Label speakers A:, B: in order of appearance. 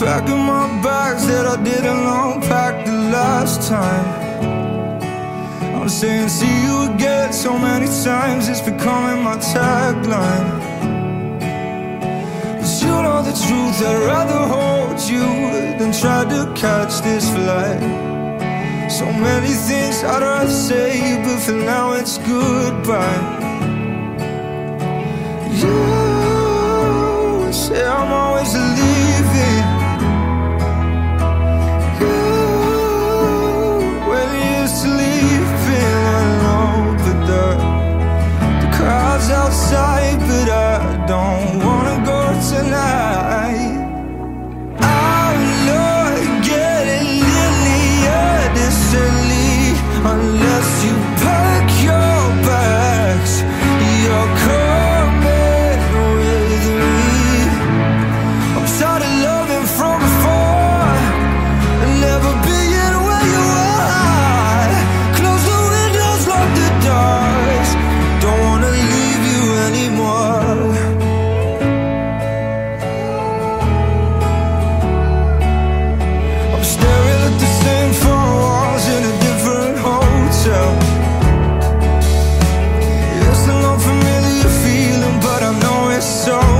A: Packing my bags that I didn't unpack the last time. I'm saying see you again so many times, it's becoming my tagline. Cause you know the truth, I'd rather hold you than try to catch this flight. So many things I'd rather say, but for now it's goodbye. so